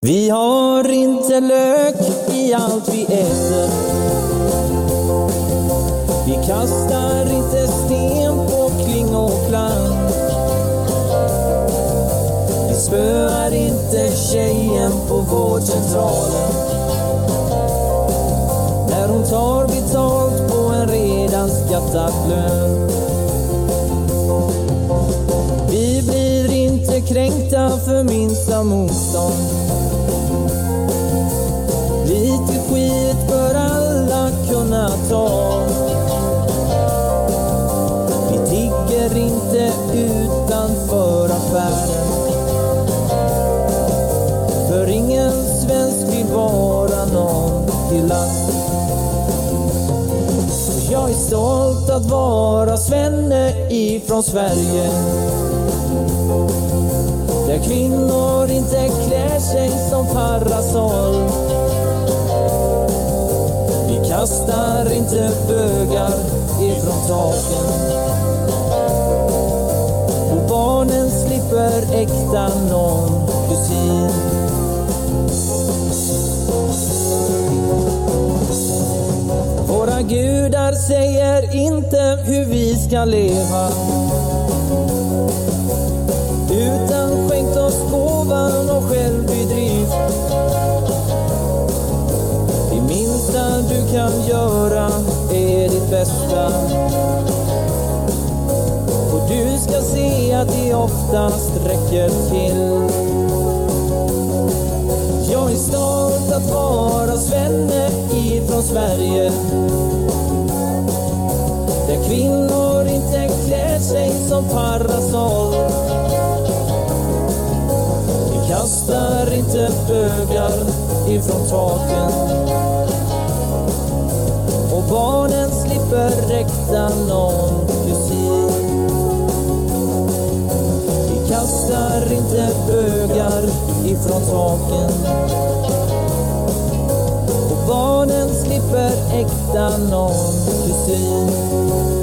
Vi har inte lök i allt vi äter. Vi kastar inte sten på kling och klang. Vi spöar inte tjejen på vårdcentralen. När hon tar betalt på en redan skattad lön. Vi blir inte kränkta för minsta motstånd. Kunna. Vi tigger inte utanför affären. För ingen svensk vill vara någon till last. Jag är stolt att vara svenne ifrån Sverige. Där kvinnor inte klär sig som parasoll. Kastar inte bögar ifrån taken. Och barnen slipper äkta någon kusin. Våra gudar säger inte hur vi ska leva utan du kan göra är ditt bästa. Och du ska se att det oftast räcker till. Jag är stolt att vara svenne ifrån Sverige. Där kvinnor inte klär sig som parasoll. Vi kastar inte bögar ifrån taken. Och någon kusin. Vi kastar inte bögar ifrån taken. Och barnen slipper äkta någon kusin.